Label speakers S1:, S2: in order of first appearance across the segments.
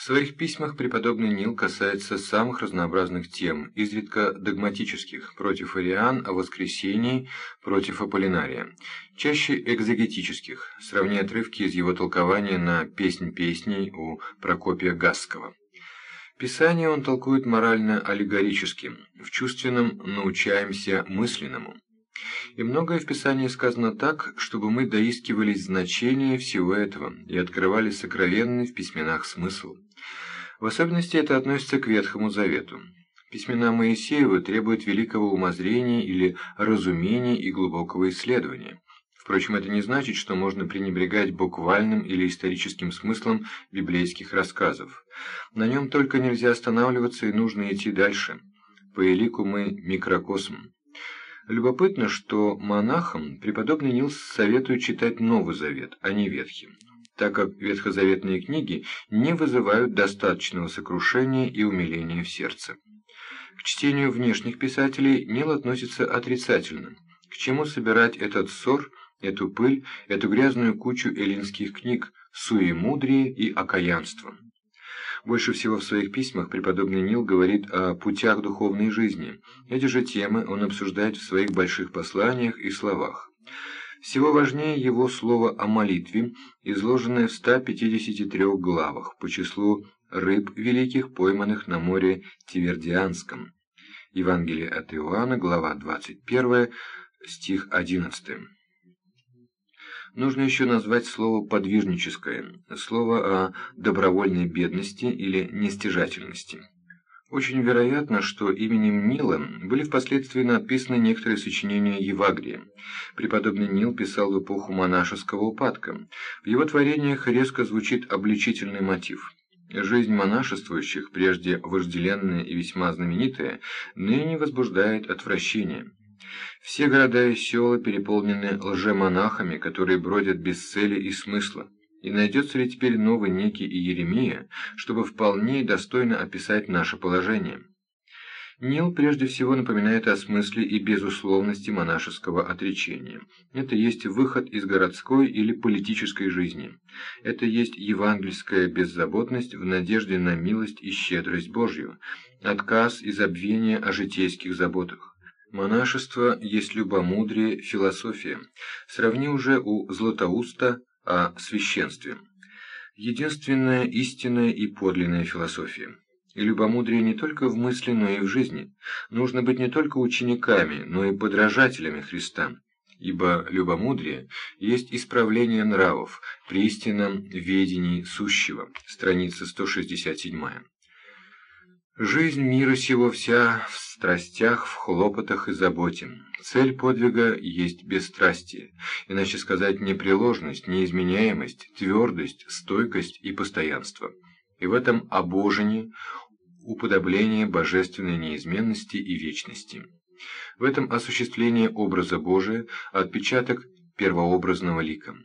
S1: В своих письмах преподобный Нил касается самых разнообразных тем, изредка догматических, против Ариан о воскресении, против Аполлинария, чаще экзегетических, сравни отрывки из его толкования на «Песнь песней» у Прокопия Гасского. Писание он толкует морально-аллегорическим, в чувственном научаемся мысленному. И многое в Писании сказано так, чтобы мы доискивались значения всего этого и открывали сокровенный в письменах смысл. В особенности это относится к Ветхому Завету. Письмена Моисеева требуют великого умозрения или разумения и глубокого исследования. Впрочем, это не значит, что можно пренебрегать буквальным или историческим смыслом библейских рассказов. На нем только нельзя останавливаться и нужно идти дальше. По элику мы микрокосм. Любопытно, что монахам преподобный Нилс советует читать Новый Завет, а не Ветхий, так как ветхозаветные книги не вызывают достаточного сокрушения и умиления в сердце. К чтению внешних писателей Нил относится отрицательно. К чему собирать этот ссор, эту пыль, эту грязную кучу эллинских книг, суемудрие и окаянство? Больше всего в своих письмах преподобный Нил говорит о путях духовной жизни. Эти же темы он обсуждает в своих больших посланиях и словах. Всего важнее его слово о молитве, изложенное в 153 главах по числу рыб великих, пойманных на море Тивердианском. Евангелие от Иоанна, глава 21, стих 11. Нужно еще назвать слово «подвижническое», слово о добровольной бедности или нестяжательности. Очень вероятно, что именем Нила были впоследствии написаны некоторые сочинения Евагрия. Преподобный Нил писал в эпоху монашеского упадка. В его творениях резко звучит обличительный мотив. Жизнь монашествующих, прежде вожделенная и весьма знаменитая, ныне возбуждает отвращение. Все города и села переполнены лжемонахами, которые бродят без цели и смысла. И найдется ли теперь новый Ники и Еремия, чтобы вполне и достойно описать наше положение? Нил прежде всего напоминает о смысле и безусловности монашеского отречения. Это есть выход из городской или политической жизни. Это есть евангельская беззаботность в надежде на милость и щедрость Божью, отказ и забвение о житейских заботах. Монашество есть любомудрие, философия. Сравни уже у Златоуста о священстве. Единственная истинная и подлинная философия. И любомудрие не только в мысли, но и в жизни. Нужно быть не только учениками, но и подражателями Христа. Ибо любомудрие есть исправление нравов при истинном ведении сущего. Страница 167. Жизнь мира сего вся в страстях, в хлопотах и заботе. Цель подвига есть бесстрастие, иначе сказать непреложность, неизменяемость, твердость, стойкость и постоянство. И в этом обожении уподобление божественной неизменности и вечности. В этом осуществление образа Божия, отпечаток первообразного лика.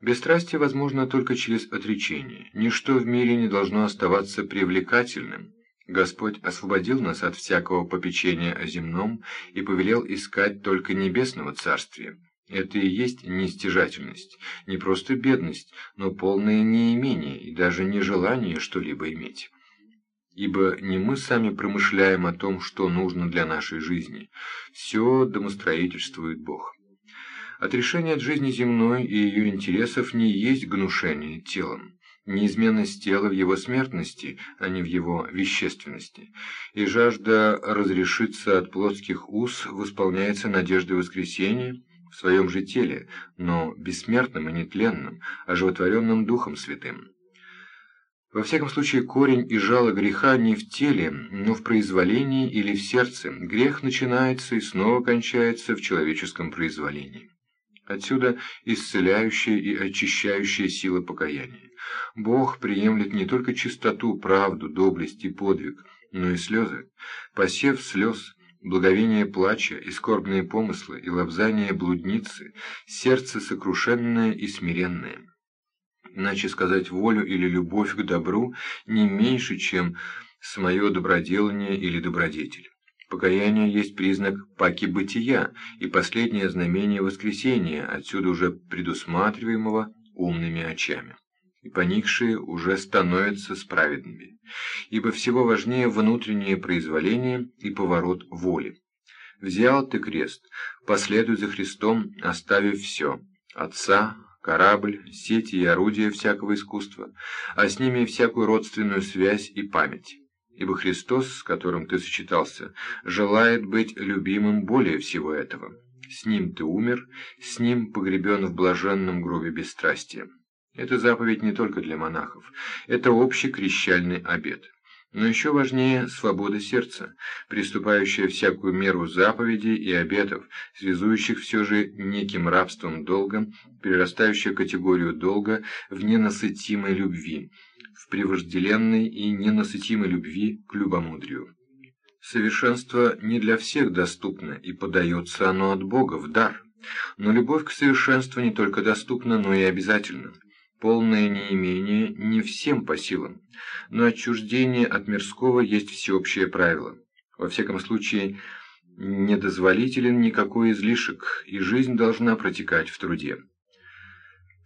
S1: Бесстрастие возможно только через отречение. Ничто в мире не должно оставаться привлекательным. Господь освободил нас от всякого попечения о земном и повелел искать только небесного царствия. Это и есть нестяжательность, не просто бедность, но полное неимение и даже нежелание что-либо иметь. Ибо не мы сами промышляем о том, что нужно для нашей жизни. Все домостроительствует Бог. Отрешение от жизни земной и ее интересов не есть гнушение телом неизменность тела в его смертности, а не в его вещественности, и жажда разрешиться от плотских уз восполняется надеждой воскресения в своем же теле, но бессмертным и нетленным, оживотворенным Духом Святым. Во всяком случае, корень и жало греха не в теле, но в произволении или в сердце. Грех начинается и снова кончается в человеческом произволении. Отсюда исцеляющая и очищающая сила покаяния. Бог приемлет не только чистоту, правду, доблесть и подвиг, но и слезы. Посев слез, благовение плача, и скорбные помыслы, и лобзание блудницы, сердце сокрушенное и смиренное. Иначе сказать волю или любовь к добру не меньше, чем самое доброделание или добродетель. Покаяние есть признак паки бытия и последнее знамение воскресения, отсюда уже предусматриваемого умными очами. И поникшие уже становятся справедными, ибо всего важнее внутреннее произволение и поворот воли. Взял ты крест, последуй за Христом, оставив все – отца, корабль, сети и орудия всякого искусства, а с ними всякую родственную связь и память. Ибо Христос, с которым ты сочетался, желает быть любимым более всего этого. С ним ты умер, с ним погребен в блаженном гробе бесстрастия. Это заповедь не только для монахов, это общий крещальный обет. Но еще важнее свобода сердца, приступающая всякую меру заповедей и обетов, связующих все же неким рабством долга, перерастающая категорию долга в ненасытимой любви, в превожделенной и ненасытимой любви к любомудрию. Совершенство не для всех доступно, и подается оно от Бога в дар. Но любовь к совершенству не только доступна, но и обязательна. Полное неимение не всем по силам, но отчуждение от мирского есть всеобщее правило. Во всяком случае, недозволителен никакой излишек, и жизнь должна протекать в труде.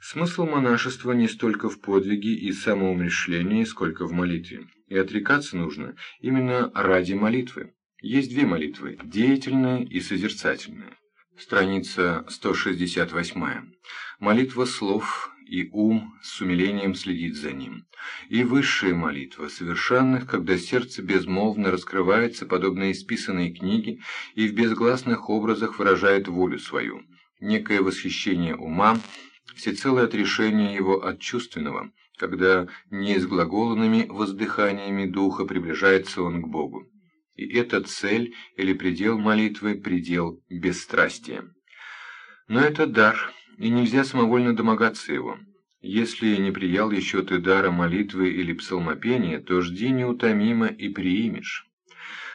S1: Смысл монашества не столько в подвиге и самоумрешлении, сколько в молитве. И отрекаться нужно именно ради молитвы. Есть две молитвы – деятельная и созерцательная. Страница 168. Молитва слов и ум с умилением следит за ним. И высшая молитва совершенных, когда сердце безмолвно раскрывается, подобно исписанной книге, и в безгласных образах выражает волю свою. Некое восхищение ума, всецелое отрешение его от чувственного, когда не с глаголанными воздыханиями духа приближается он к Богу. И эта цель или предел молитвы – предел бесстрастия. Но это дар, и нельзя самовольно домогаться его. Если не приял еще ты дара молитвы или псалмопения, то жди неутомимо и приимешь.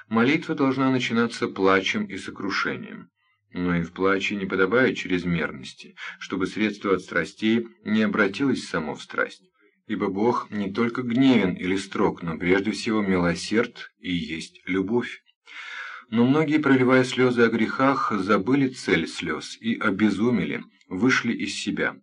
S1: Молитва должна начинаться плачем и сокрушением. Но и в плаче не подобает чрезмерности, чтобы средство от страстей не обратилось само в страсть. Ибо Бог не только гневен или строг, но прежде всего милосерд и есть любовь. Но многие, проливая слезы о грехах, забыли цель слез и обезумели, вышли из себя.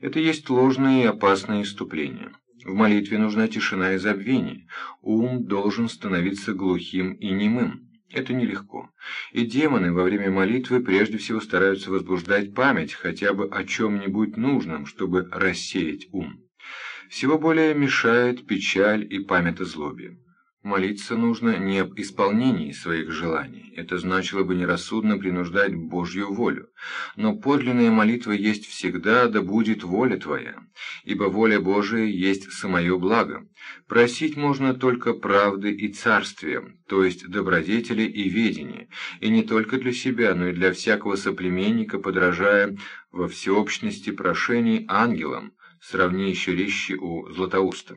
S1: Это есть ложное и опасное иступление. В молитве нужна тишина и забвение. Ум должен становиться глухим и немым. Это нелегко. И демоны во время молитвы прежде всего стараются возбуждать память хотя бы о чем-нибудь нужном, чтобы рассеять ум. Всего более мешает печаль и память о злобе. Молиться нужно не об исполнении своих желаний, это значило бы нерассудно принуждать Божью волю. Но подлинная молитва есть всегда, да будет воля Твоя, ибо воля Божия есть самое благо. Просить можно только правды и царствия, то есть добродетели и ведения, и не только для себя, но и для всякого соплеменника, подражая во всеобщности прошений ангелам, сравни еще резче у Златоуста.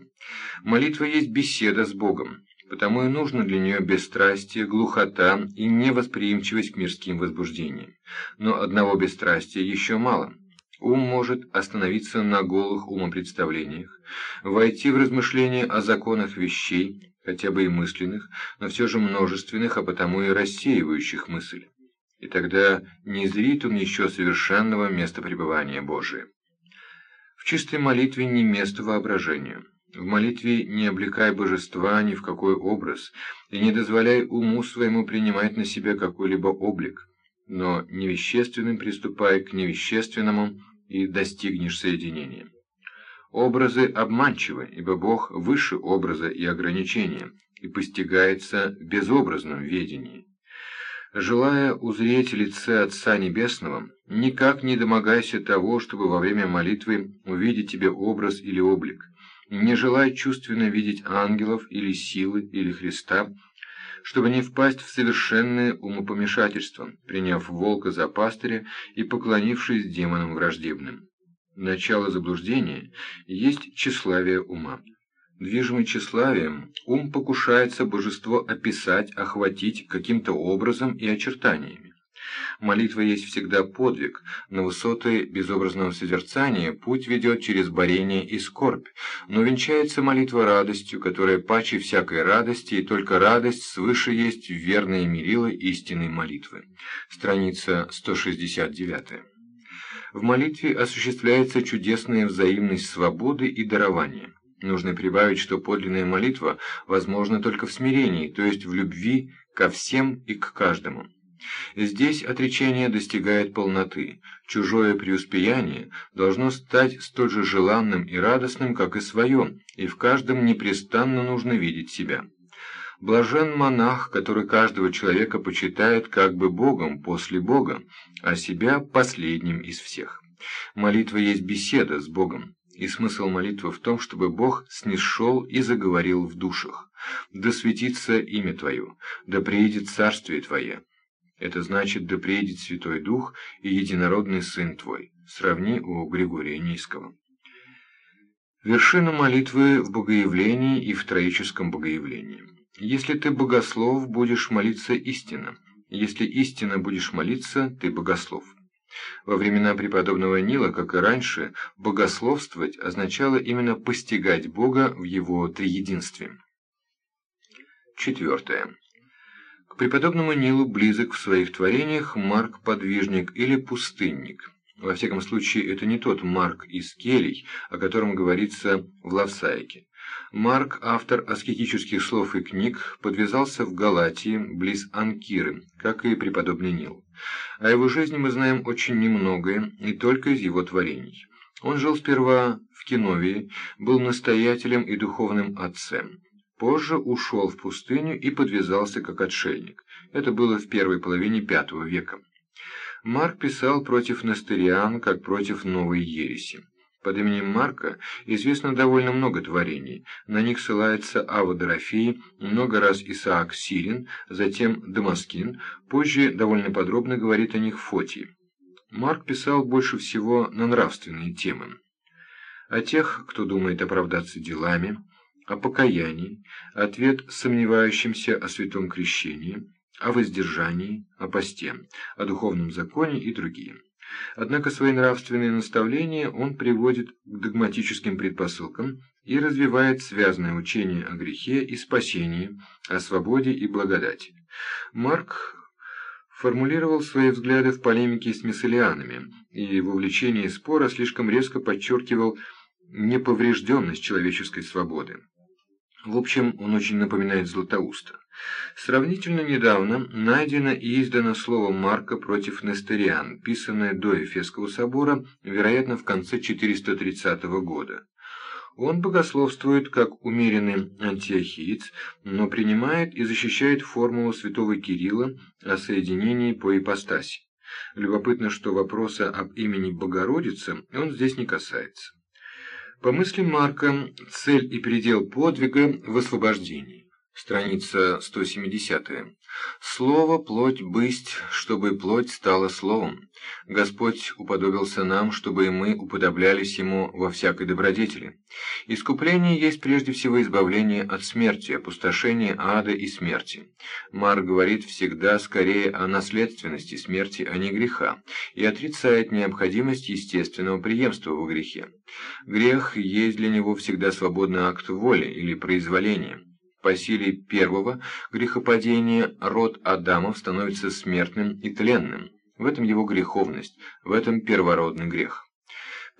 S1: Молитва есть беседа с Богом. Потому и нужно для нее бесстрастие, глухота и невосприимчивость к мирским возбуждениям. Но одного бесстрастия еще мало. Ум может остановиться на голых умопредставлениях, войти в размышления о законах вещей, хотя бы и мысленных, но все же множественных, а потому и рассеивающих мысль. И тогда не зрит он еще совершенного места пребывания Божия. В чистой молитве не место воображению. В молитве не облекай божества ни в какой образ, и не дозволяй уму своему принимать на себя какой-либо облик, но невещественным приступай к невещественному и достигнешь соединения. Образы обманчивы, ибо Бог выше образа и ограничения, и постигается в безобразном ведении. Желая узреть лице Отца Небесного, никак не домогайся того, чтобы во время молитвы увидеть тебе образ или облик не желая чувственно видеть ангелов или силы или Христа, чтобы не впасть в совершенное умопомешательство, приняв волка за пастыря и поклонившись демонам враждебным. Начало заблуждения есть тщеславие ума. Движимый тщеславием, ум покушается божество описать, охватить каким-то образом и очертаниями. Молитва есть всегда подвиг, на высоты безобразного созерцания путь ведет через борение и скорбь, но венчается молитва радостью, которая паче всякой радости, и только радость свыше есть верное мерило истинной молитвы. Страница 169. В молитве осуществляется чудесная взаимность свободы и дарования. Нужно прибавить, что подлинная молитва возможна только в смирении, то есть в любви ко всем и к каждому. Здесь отречение достигает полноты. Чужое преуспеяние должно стать столь же желанным и радостным, как и свое, и в каждом непрестанно нужно видеть себя. Блажен монах, который каждого человека почитает как бы Богом после Бога, а себя последним из всех. Молитва есть беседа с Богом, и смысл молитвы в том, чтобы Бог снисшел и заговорил в душах. «Да светится имя Твое, да приедет царствие Твое». Это значит «да приедет Святой Дух и Единородный Сын Твой». Сравни у Григория Низкого. Вершина молитвы в богоявлении и в троическом богоявлении. Если ты богослов, будешь молиться истинно. Если истинно будешь молиться, ты богослов. Во времена преподобного Нила, как и раньше, богословствовать означало именно постигать Бога в Его триединстве. Четвертое. К преподобному Нилу близок в своих творениях Марк-подвижник или пустынник. Во всяком случае, это не тот Марк из Келей, о котором говорится в Лавсайке. Марк, автор аскетических слов и книг, подвязался в Галатии, близ Анкиры, как и преподобный Нил. О его жизни мы знаем очень немногое, и только из его творений. Он жил сперва в Киновии, был настоятелем и духовным отцем. Позже ушел в пустыню и подвязался как отшельник. Это было в первой половине V века. Марк писал против Нестериан, как против новой ереси. Под именем Марка известно довольно много творений. На них ссылается Ава Дорофей, много раз Исаак Сирин, затем Дамаскин, позже довольно подробно говорит о них Фотий. Марк писал больше всего на нравственные темы. О тех, кто думает оправдаться делами, о покаянии, ответ сомневающимся о святом крещении, о воздержании, о посте, о духовном законе и другие. Однако свои нравственные наставления он приводит к догматическим предпосылкам и развивает связанное учение о грехе и спасении, о свободе и благодати. Марк формулировал свои взгляды в полемике с миссалианами и в увлечении спора слишком резко подчеркивал неповрежденность человеческой свободы. В общем, он очень напоминает Златоуста. Сравнительно недавно найдено и издано слово Марка против Нестериан, писанное до Ефесского собора, вероятно, в конце 430 года. Он богословствует как умеренный антиохиец, но принимает и защищает формулу святого Кирилла о соединении по ипостаси. Любопытно, что вопроса об имени Богородицы он здесь не касается. По мысли Марка, цель и предел подвига в освобождении. Страница 170. «Слово плоть бысть, чтобы плоть стала словом. Господь уподобился нам, чтобы и мы уподоблялись Ему во всякой добродетели. Искупление есть прежде всего избавление от смерти, опустошение ада и смерти. Марк говорит всегда скорее о наследственности смерти, а не греха, и отрицает необходимость естественного преемства во грехе. Грех есть для него всегда свободный акт воли или произволения». По силе первого грехопадения род Адамов становится смертным и тленным. В этом его греховность, в этом первородный грех.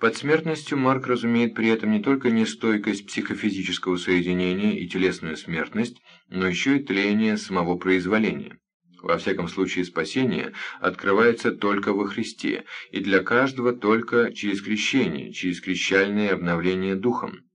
S1: Под смертностью Марк разумеет при этом не только нестойкость психофизического соединения и телесную смертность, но еще и тление самого произволения. Во всяком случае, спасение открывается только во Христе, и для каждого только через крещение, через крещальное обновление духом.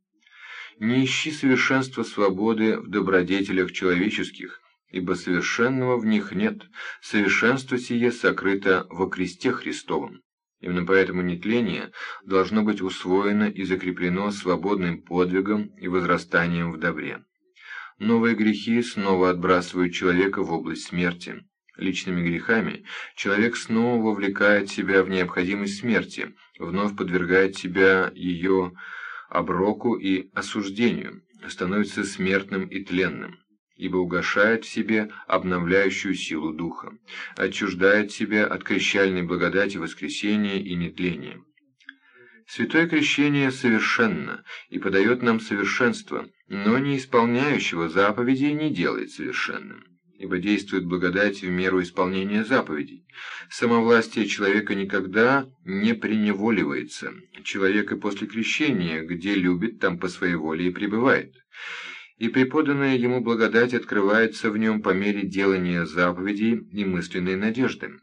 S1: Не ищи совершенства свободы в добродетелях человеческих, ибо совершенного в них нет, совершенство сие сокрыто во кресте Христовом. Именно поэтому нетление должно быть усвоено и закреплено свободным подвигом и возрастанием в добре. Новые грехи снова отбрасывают человека в область смерти. Личными грехами человек снова вовлекает себя в необходимость смерти, вновь подвергает себя ее оброку и осуждению, становится смертным и тленным, ибо угошает в себе обновляющую силу духа, отчуждает себя от крещальной благодати воскресения и нетления. Святое крещение совершенно и подает нам совершенство, но не исполняющего заповедей не делает совершенным. Ибо действует благодать в меру исполнения заповедей. Самовластие человека никогда не преневоливается. Человек и после крещения, где любит, там по своей воле и пребывает. И преподанная ему благодать открывается в нем по мере делания заповедей и мысленной надежды.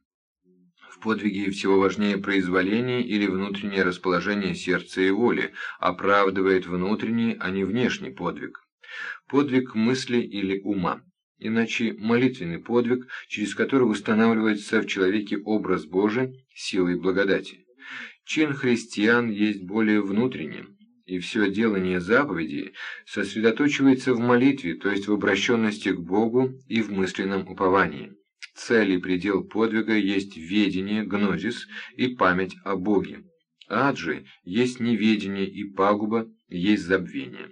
S1: В подвиге всего важнее произволение или внутреннее расположение сердца и воли, оправдывает внутренний, а не внешний подвиг. Подвиг мысли или ума иначе молитвенный подвиг, через который устанавливается в человеке образ Божий силой благодати. Чин христиан есть более внутренним, и все делание заповедей сосредоточивается в молитве, то есть в обращенности к Богу и в мысленном уповании. Цель и предел подвига есть ведение, гнозис и память о Боге. Ад есть неведение и пагуба, есть забвение.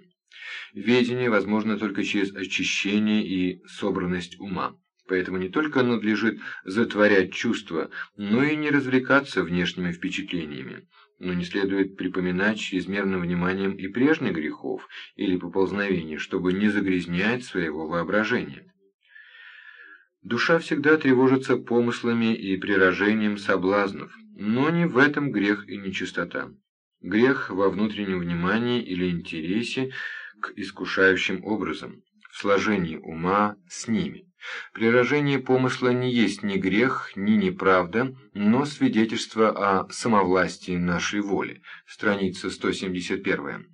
S1: Ведение возможно только через очищение и собранность ума. Поэтому не только надлежит затворять чувства, но и не развлекаться внешними впечатлениями. Но не следует припоминать чрезмерным вниманием и прежних грехов или поползновений, чтобы не загрязнять своего воображения. Душа всегда тревожится помыслами и прирожением соблазнов, но не в этом грех и нечистота. Грех во внутреннем внимании или интересе – к искушающим образом, в сложении ума с ними. Прирожение помысла не есть ни грех, ни неправда, но свидетельство о самовластии нашей воли. Страница 171.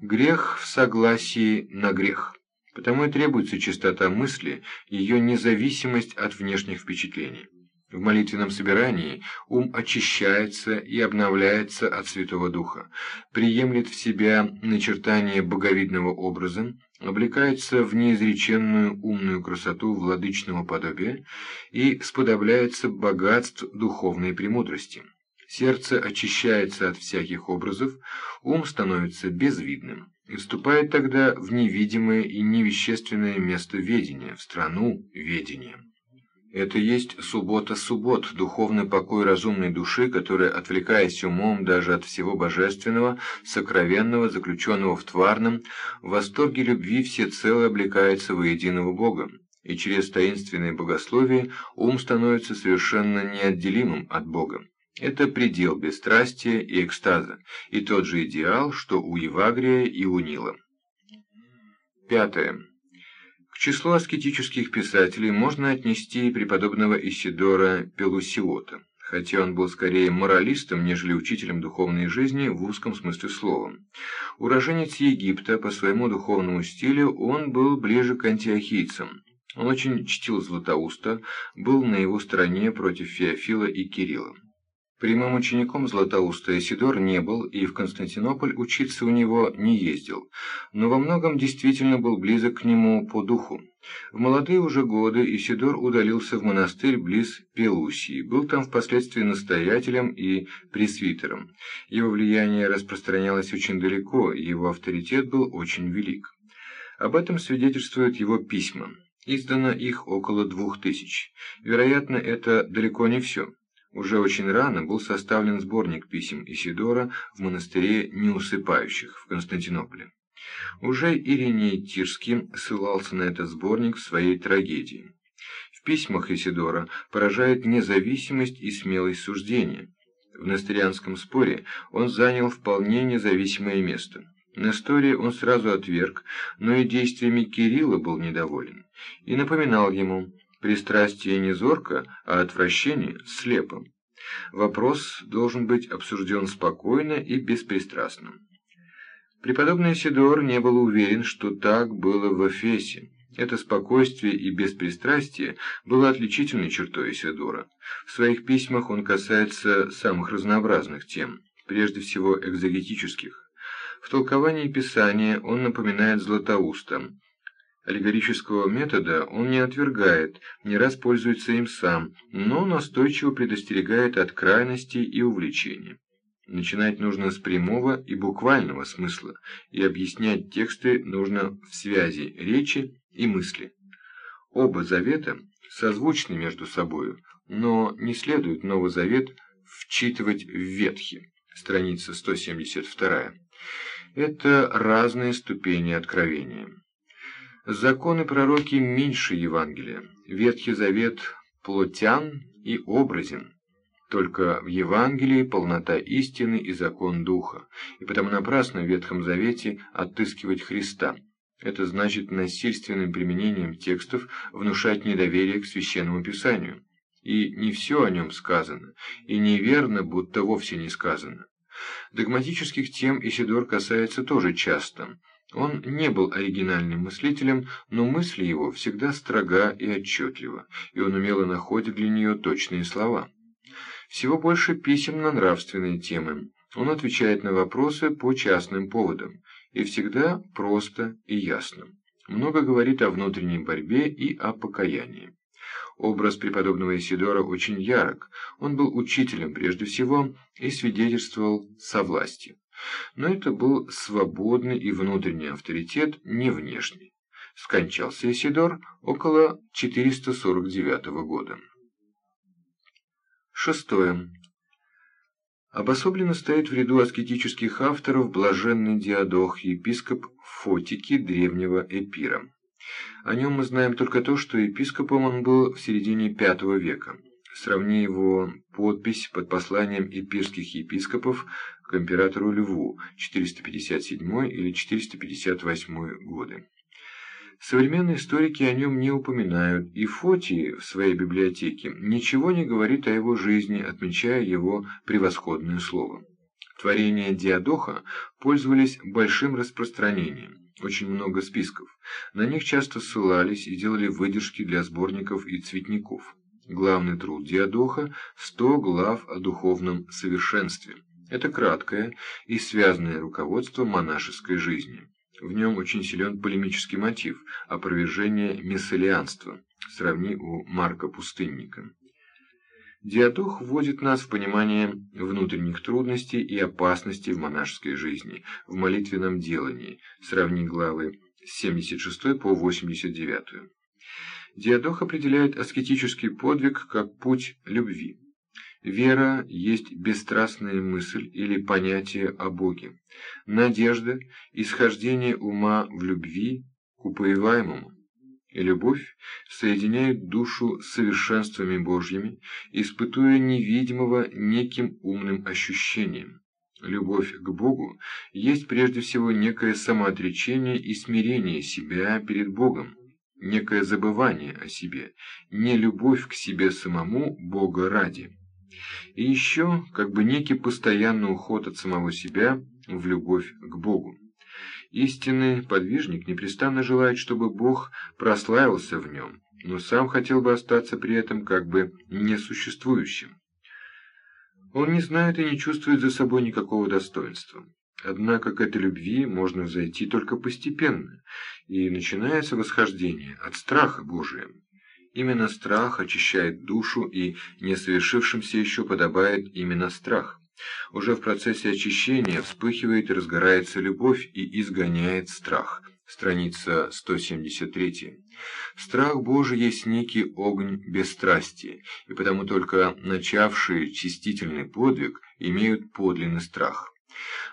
S1: Грех в согласии на грех. Потому и требуется чистота мысли, ее независимость от внешних впечатлений. В молитвенном собирании ум очищается и обновляется от Святого Духа, приемлет в себя начертание боговидного образа, облекается в неизреченную умную красоту владычного подобия и сподобляется богатств духовной премудрости. Сердце очищается от всяких образов, ум становится безвидным и вступает тогда в невидимое и невещественное место ведения, в страну ведения. Это есть суббота суббот, духовный покой разумной души, которая, отвлекаясь умом даже от всего божественного, сокровенного, заключенного в тварном, в восторге любви всецело облекается воединого Бога, и через таинственное богословие ум становится совершенно неотделимым от Бога. Это предел бесстрастия и экстаза, и тот же идеал, что у Евагрия и у Нила. Пятое. К числу аскетических писателей можно отнести преподобного Исидора Пелусиота, хотя он был скорее моралистом, нежели учителем духовной жизни в узком смысле слова. Уроженец Египта, по своему духовному стилю он был ближе к антиохийцам. Он очень чтил Златоуста, был на его стороне против Феофила и Кирилла. Прямым учеником Златоуста Исидор не был и в Константинополь учиться у него не ездил, но во многом действительно был близок к нему по духу. В молодые уже годы Исидор удалился в монастырь близ Пелусии, был там впоследствии настоятелем и пресвитером. Его влияние распространялось очень далеко, его авторитет был очень велик. Об этом свидетельствуют его письма. Издано их около двух тысяч. Вероятно, это далеко не все. Уже очень рано был составлен сборник писем Исидора в монастыре Неусыпающих в Константинополе. Уже Ириней Тирский ссылался на этот сборник в своей трагедии. В письмах Исидора поражает независимость и смелость суждения. В Нестерианском споре он занял вполне независимое место. Несторе он сразу отверг, но и действиями Кирилла был недоволен, и напоминал ему Пристрастие не зорко, а отвращение слепо. Вопрос должен быть обсужден спокойно и беспристрастно. Преподобный Сидор не был уверен, что так было в Эфесе. Это спокойствие и беспристрастие было отличительной чертой Сидора. В своих письмах он касается самых разнообразных тем, прежде всего экзогетических. В толковании Писания он напоминает Златоуста, Аллегорического метода он не отвергает, не раз пользуется им сам, но настойчиво предостерегает от крайностей и увлечений. Начинать нужно с прямого и буквального смысла, и объяснять тексты нужно в связи речи и мысли. Оба завета созвучны между собою, но не следует Новый Завет вчитывать в Ветхий, страница 172. Это разные ступени откровения. Законы пророки меньше Евангелия. Ветхий Завет плотян и образен. Только в Евангелии полнота истины и закон Духа, и потому напрасно в Ветхом Завете отыскивать Христа. Это значит насильственным применением текстов внушать недоверие к Священному Писанию. И не все о нем сказано, и неверно, будто вовсе не сказано. Догматических тем Исидор касается тоже часто – он не был оригинальным мыслителем, но мысль его всегда строга и отчетлива, и он умело находит для нее точные слова. Всего больше писем на нравственные темы. Он отвечает на вопросы по частным поводам, и всегда просто и ясно. Много говорит о внутренней борьбе и о покаянии. Образ преподобного Исидора очень ярок, он был учителем прежде всего и свидетельствовал со властью. Но это был свободный и внутренний авторитет, не внешний. Скончался Исидор около 449 года. Шестое. Обособленно стоит в ряду аскетических авторов блаженный Диадох, епископ Фотики древнего Эпира. О нем мы знаем только то, что епископом он был в середине V века. Сравни его подпись под посланием эпирских епископов к императору Льву 457 или 458 годы. Современные историки о нем не упоминают, и Фотий в своей библиотеке ничего не говорит о его жизни, отмечая его превосходное слово. Творения Диадоха пользовались большим распространением, очень много списков. На них часто ссылались и делали выдержки для сборников и цветников. Главный труд Диадоха – «Сто глав о духовном совершенстве». Это краткое и связанное руководство монашеской жизни. В нем очень силен полемический мотив – опровержение мессалианства. Сравни у Марка Пустынника. Диадох вводит нас в понимание внутренних трудностей и опасностей в монашеской жизни, в молитвенном делании. Сравни главы с 76 по 89. Диадох определяет аскетический подвиг как путь любви. Вера есть бесстрастная мысль или понятие о Боге. Надежда – исхождение ума в любви к упоеваемому. И любовь соединяет душу с совершенствами Божьими, испытуя невидимого неким умным ощущением. Любовь к Богу есть прежде всего некое самоотречение и смирение себя перед Богом некое забывание о себе, не любовь к себе самому Бога ради. И еще как бы некий постоянный уход от самого себя в любовь к Богу. Истинный подвижник непрестанно желает, чтобы Бог прославился в нем, но сам хотел бы остаться при этом как бы несуществующим. Он не знает и не чувствует за собой никакого достоинства. Однако к этой любви можно взойти только постепенно, и начинается восхождение от страха Божия. Именно страх очищает душу, и несовершившимся еще подобает именно страх. Уже в процессе очищения вспыхивает и разгорается любовь и изгоняет страх. Страница 173. Страх Божий есть некий огонь бесстрастия, и потому только начавшие чистительный подвиг имеют подлинный страх.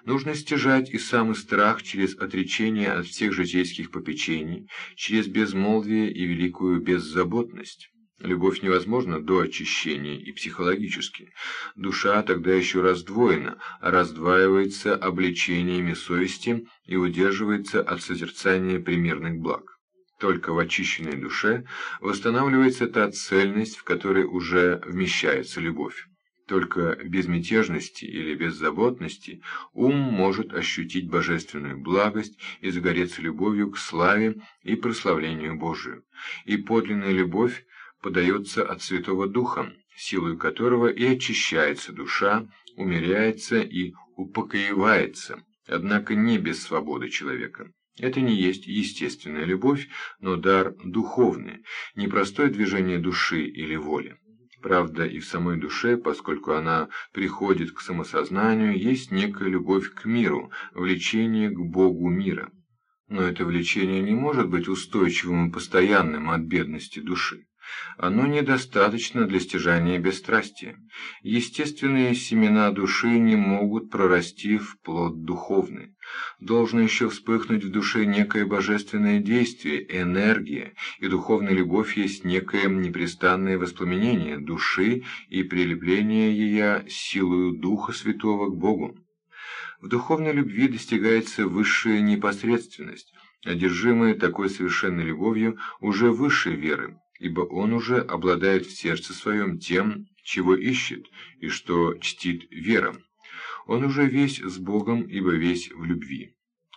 S1: Нужно стяжать и самый страх через отречение от всех житейских попечений, через безмолвие и великую беззаботность. Любовь невозможна до очищения и психологически. Душа тогда еще раздвоена, раздваивается обличениями совести и удерживается от созерцания примерных благ. Только в очищенной душе восстанавливается та цельность, в которой уже вмещается любовь. Только безмятежности или беззаботности ум может ощутить божественную благость и загореться любовью к славе и прославлению Божию. И подлинная любовь подается от Святого Духа, силой которого и очищается душа, умеряется и упокоивается, однако не без свободы человека. Это не есть естественная любовь, но дар духовный, непростое движение души или воли. Правда, и в самой душе, поскольку она приходит к самосознанию, есть некая любовь к миру, влечение к Богу мира. Но это влечение не может быть устойчивым и постоянным от бедности души. Оно недостаточно для стяжания бесстрастия. Естественные семена души не могут прорасти в плод духовный. Должно еще вспыхнуть в душе некое божественное действие, энергия, и духовная любовь есть некое непрестанное воспламенение души и прилепление ее силою Духа Святого к Богу. В духовной любви достигается высшая непосредственность, одержимая такой совершенной любовью уже выше веры, ибо он уже обладает в сердце своем тем, чего ищет, и что чтит вером. Он уже весь с Богом, ибо весь в любви.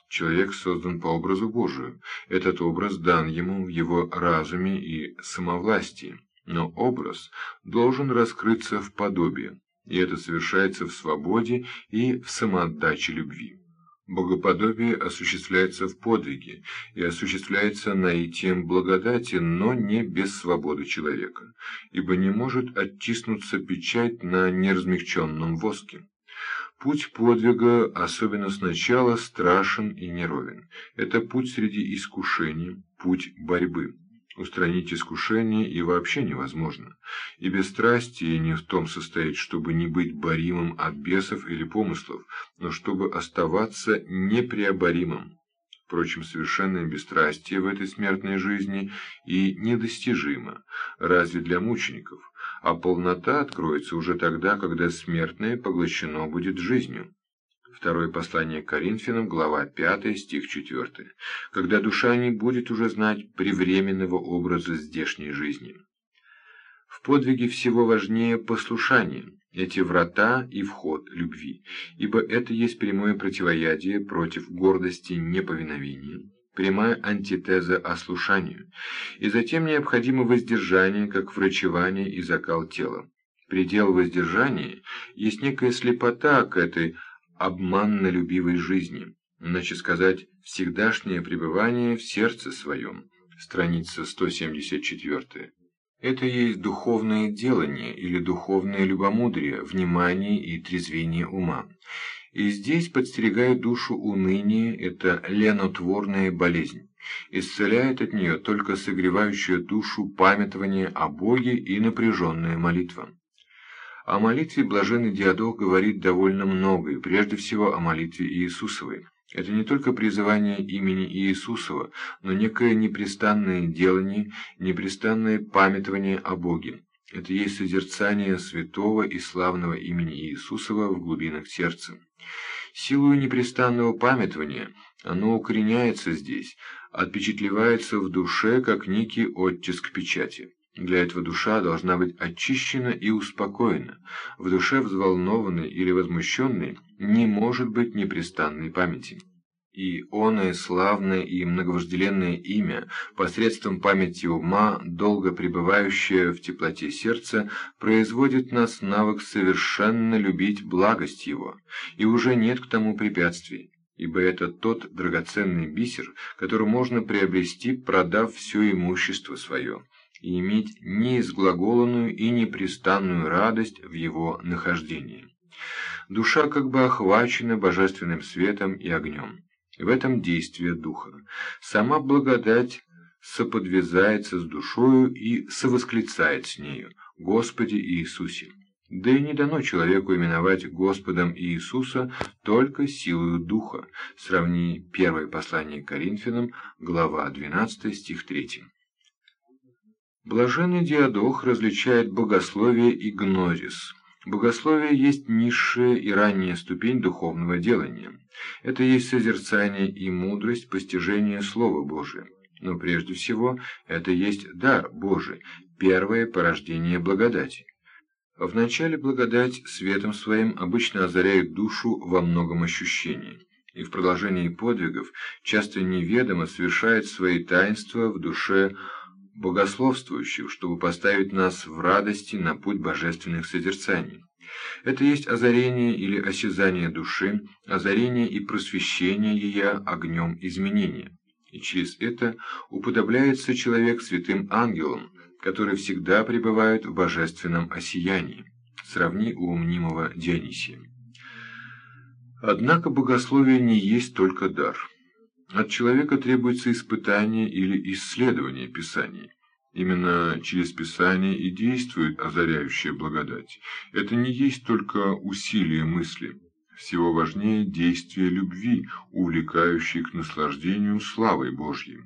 S1: Человек создан по образу Божию. Этот образ дан ему в его разуме и самовластии. Но образ должен раскрыться в подобие и это совершается в свободе и в самоотдаче любви. Богоподобие осуществляется в подвиге и осуществляется наитием благодати, но не без свободы человека, ибо не может оттиснуться печать на неразмягченном воске. Путь подвига, особенно сначала, страшен и неровен. Это путь среди искушений, путь борьбы. Устранить искушение и вообще невозможно. И бесстрастие не в том состоит, чтобы не быть боримым от бесов или помыслов, но чтобы оставаться непреоборимым. Впрочем, совершенное бесстрастие в этой смертной жизни и недостижимо, разве для мучеников, а полнота откроется уже тогда, когда смертное поглощено будет жизнью. Второе послание к Коринфянам, глава 5, стих 4. Когда душа не будет уже знать привременного образа здешней жизни. В подвиге всего важнее послушание, эти врата и вход любви, ибо это есть прямое противоядие против гордости неповиновения, прямая антитеза ослушанию, и затем необходимо воздержание, как врачевание и закал тела. Предел воздержания есть некая слепота к этой обманно-любивой жизни, иначе сказать, всегдашнее пребывание в сердце своем. Страница 174. Это есть духовное делание или духовное любомудрие, внимание и трезвение ума. И здесь подстерегает душу уныние, это ленотворная болезнь. Исцеляет от нее только согревающая душу памятование о Боге и напряженная молитва. О молитве блаженный Диадох говорит довольно много, и прежде всего о молитве Иисусовой. Это не только призывание имени Иисусова, но некое непрестанное делание, непрестанное памятование о Боге. Это есть созерцание святого и славного имени Иисусова в глубинах сердца. Силою непрестанного памятования оно укореняется здесь, отпечатлевается в душе, как некий оттиск печати. Для этого душа должна быть очищена и успокоена. В душе взволнованной или возмущенной не может быть непрестанной памяти. И оное славное и многовожделенное имя, посредством памяти ума, долго пребывающее в теплоте сердца, производит нас навык совершенно любить благость его, и уже нет к тому препятствий ибо это тот драгоценный бисер, который можно приобрести, продав все имущество свое и иметь неизглаголанную и непрестанную радость в его нахождении. Душа как бы охвачена божественным светом и огнем. В этом действие духа. Сама благодать соподвязается с душою и совосклицает с нею «Господи Иисусе». Да и не дано человеку именовать Господом Иисуса только силою Духа. Сравни первое послание к Коринфянам, глава 12, стих 3. Блаженный Диадох различает богословие и гнозис. Богословие есть низшая и ранняя ступень духовного делания. Это есть созерцание и мудрость постижения Слова Божия. Но прежде всего это есть дар Божий, первое порождение благодати. Вначале благодать светом своим обычно озаряет душу во многом ощущении, и в продолжении подвигов часто неведомо совершает свои таинства в душе богословствующих, чтобы поставить нас в радости на путь божественных созерцаний. Это есть озарение или осязание души, озарение и просвещение ее огнем изменения. И через это уподобляется человек святым ангелом, которые всегда пребывают в божественном осиянии. Сравни у мнимого Дионисия. Однако богословие не есть только дар. От человека требуется испытание или исследование Писаний.
S2: Именно через Писание и действует озаряющая благодать. Это не есть только усилие мысли. Всего важнее действие любви, увлекающей к наслаждению славой Божьей.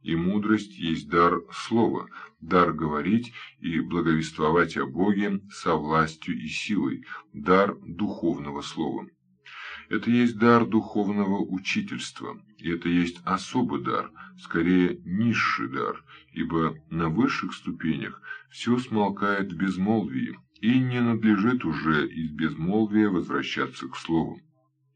S2: И мудрость есть дар слова, дар говорить и благовествовать о Боге со властью и силой, дар духовного слова. Это есть дар духовного учительства, и это есть особый дар, скорее низший дар, ибо на высших ступенях все смолкает в безмолвии, и не надлежит уже из безмолвия возвращаться к слову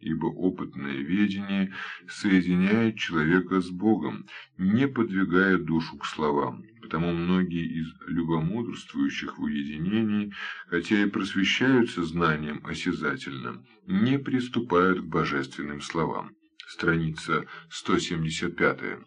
S2: ибо опытное ведение соединяет человека с Богом, не подвигая душу к словам. Потому многие из любомудрствующих в уединении, хотя и просвещаются знанием осязательным, не приступают к божественным словам. Страница 175.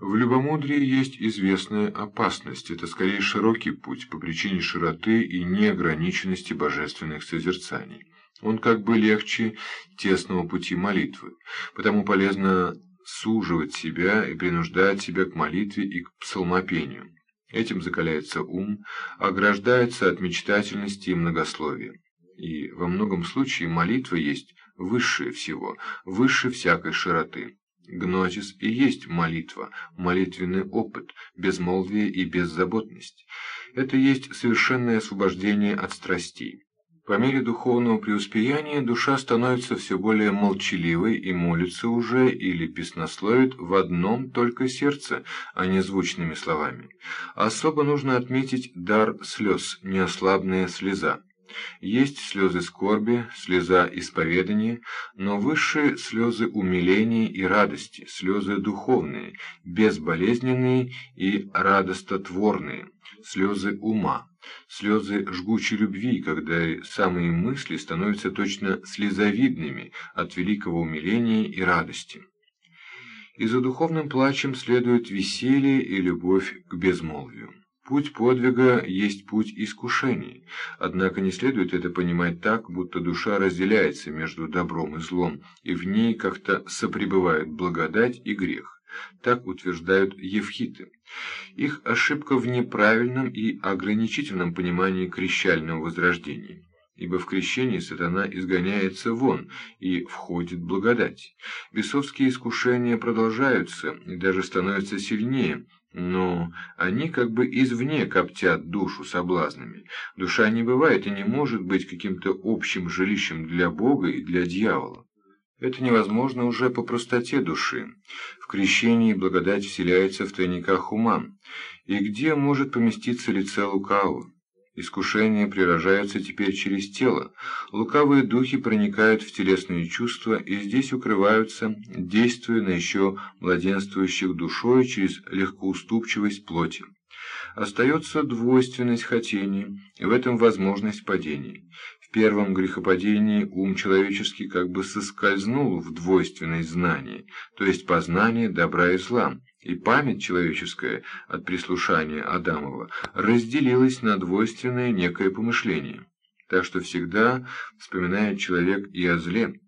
S2: В любомудрии есть известная опасность, это скорее широкий путь по причине широты и неограниченности божественных созерцаний. Он как бы легче тесного пути молитвы, потому полезно суживать себя и принуждать себя к молитве и к псалмопению. Этим закаляется ум, ограждается от мечтательности и многословия. И во многом случае молитва есть высшее всего, выше всякой широты. Гнозис и есть молитва, молитвенный опыт, безмолвие и беззаботность. Это есть совершенное освобождение от страстей. По мере духовного преуспеяния душа становится все более молчаливой и молится уже или песнословит в одном только сердце, а не звучными словами. Особо нужно отметить дар слез, неослабная слеза. Есть слезы скорби, слеза исповедания, но высшие слезы умиления и радости, слезы духовные, безболезненные и радостотворные, слезы ума слезы жгучей любви, когда самые мысли становятся точно слезовидными от великого умиления и радости. И за духовным плачем следует веселье и любовь к безмолвию. Путь подвига есть путь искушений, однако не следует это понимать так, будто душа разделяется между добром и злом, и в ней как-то сопребывают благодать и грех. Так утверждают евхиты. Их ошибка в неправильном и ограничительном понимании крещального возрождения. Ибо в крещении сатана изгоняется вон и входит благодать. Бесовские искушения продолжаются и даже становятся сильнее, но они как бы извне коптят душу соблазнами. Душа не бывает и не может быть каким-то общим жилищем для Бога и для дьявола. Это невозможно уже по простоте души. В крещении благодать вселяется в тайниках ума. И где может поместиться лице лукавого? Искушения прирожаются теперь через тело. Лукавые духи проникают в телесные чувства и здесь укрываются, действуя на еще младенствующих душой через легкоуступчивость плоти. Остается двойственность хотений, и в этом возможность падений первом грехопадении ум человеческий как бы соскользнул в двойственность знаний, то есть познание добра и зла, и память человеческая от прислушания Адамова разделилась на двойственное некое помышление. Так что всегда вспоминает человек и о зле.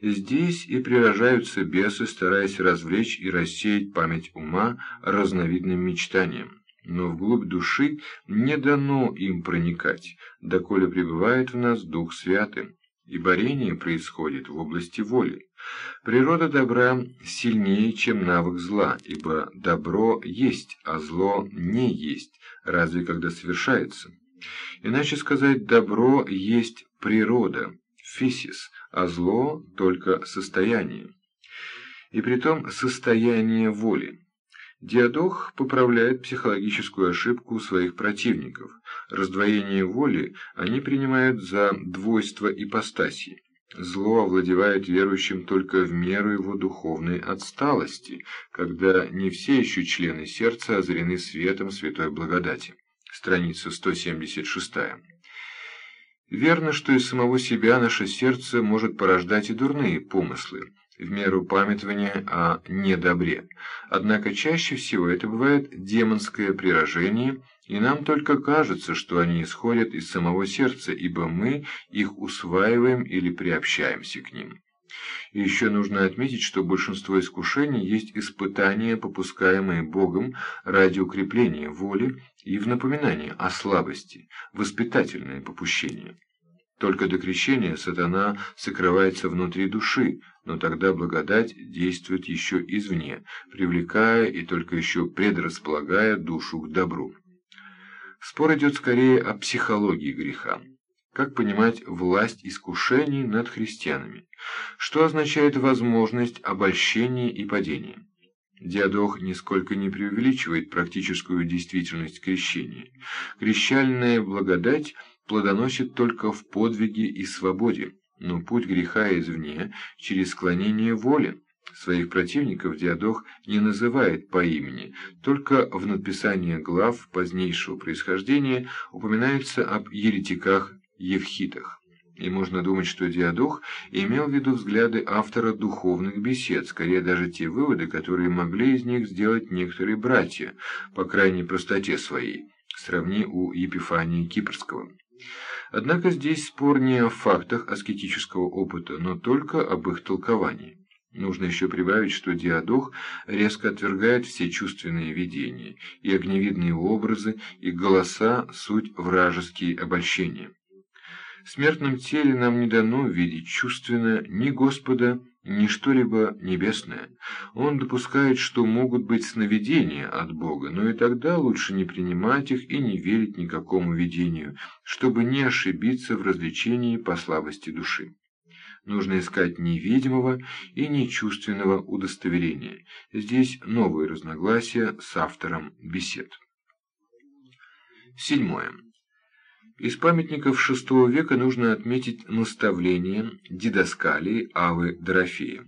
S2: Здесь и прирожаются бесы, стараясь развлечь и рассеять память ума разновидным мечтанием но вглубь души не дано им проникать, доколе пребывает в нас Дух Святый, и борение происходит в области воли. Природа добра сильнее, чем навык зла, ибо добро есть, а зло не есть, разве когда совершается. Иначе сказать, добро есть природа, фисис, а зло только состояние. И притом состояние воли. Диадох поправляет психологическую ошибку своих противников. Раздвоение воли они принимают за двойство ипостаси. Зло овладевает верующим только в меру его духовной отсталости, когда не все еще члены сердца озарены светом святой благодати. Страница 176. Верно, что из самого себя наше сердце может порождать и дурные помыслы, в меру памятования о недобре. Однако чаще всего это бывает демонское прирожение, и нам только кажется, что они исходят из самого сердца, ибо мы их усваиваем или приобщаемся к ним.
S1: И еще нужно отметить, что большинство искушений есть испытания, попускаемые Богом ради укрепления воли и в напоминание о слабости, воспитательные попущения. Только до крещения сатана сокрывается внутри души, но тогда благодать действует еще извне, привлекая и только еще предрасполагая душу к добру. Спор идет скорее о психологии греха. Как понимать власть искушений над христианами? Что означает возможность обольщения и падения? Диадох нисколько не преувеличивает практическую действительность крещения. Крещальная благодать плодоносит только в подвиге и свободе, но путь греха извне через склонение воли. Своих противников Диадох не называет по имени, только в написании глав позднейшего происхождения упоминается об еретиках-евхитах. И можно думать, что Диадох имел в виду взгляды автора духовных бесед, скорее даже те выводы, которые могли из них сделать некоторые братья, по крайней простоте своей, сравни у Епифания Кипрского. Однако здесь спор не о фактах аскетического опыта, но только об их толковании. Нужно еще прибавить, что Диадох резко отвергает все чувственные видения, и огневидные образы, и голоса – суть вражеские обольщения. В смертном теле нам не дано видеть чувственно ни Господа, ни что-либо небесное. Он допускает, что могут быть сновидения от Бога, но и тогда лучше не принимать их и не верить никакому видению, чтобы не ошибиться в развлечении по слабости души. Нужно искать невидимого и нечувственного удостоверения. Здесь новые разногласия с автором бесед. Седьмое. Из памятников VI века нужно отметить наставление дидаскалии Авы Дорофея.